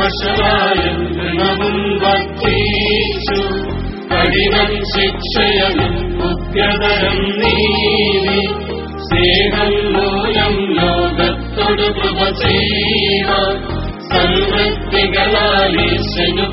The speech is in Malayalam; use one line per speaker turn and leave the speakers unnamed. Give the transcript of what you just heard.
വഷളായും ഗുണവും വർദ്ധിച്ചു കഠിനം ശിക്ഷയനും മുഖ്യതരം നീതി. സ്നേഹം മൂലം ലോകത്തോട് കൃപ ചെയ്യുക സമൃദ്ധികളാൽ ഈശനു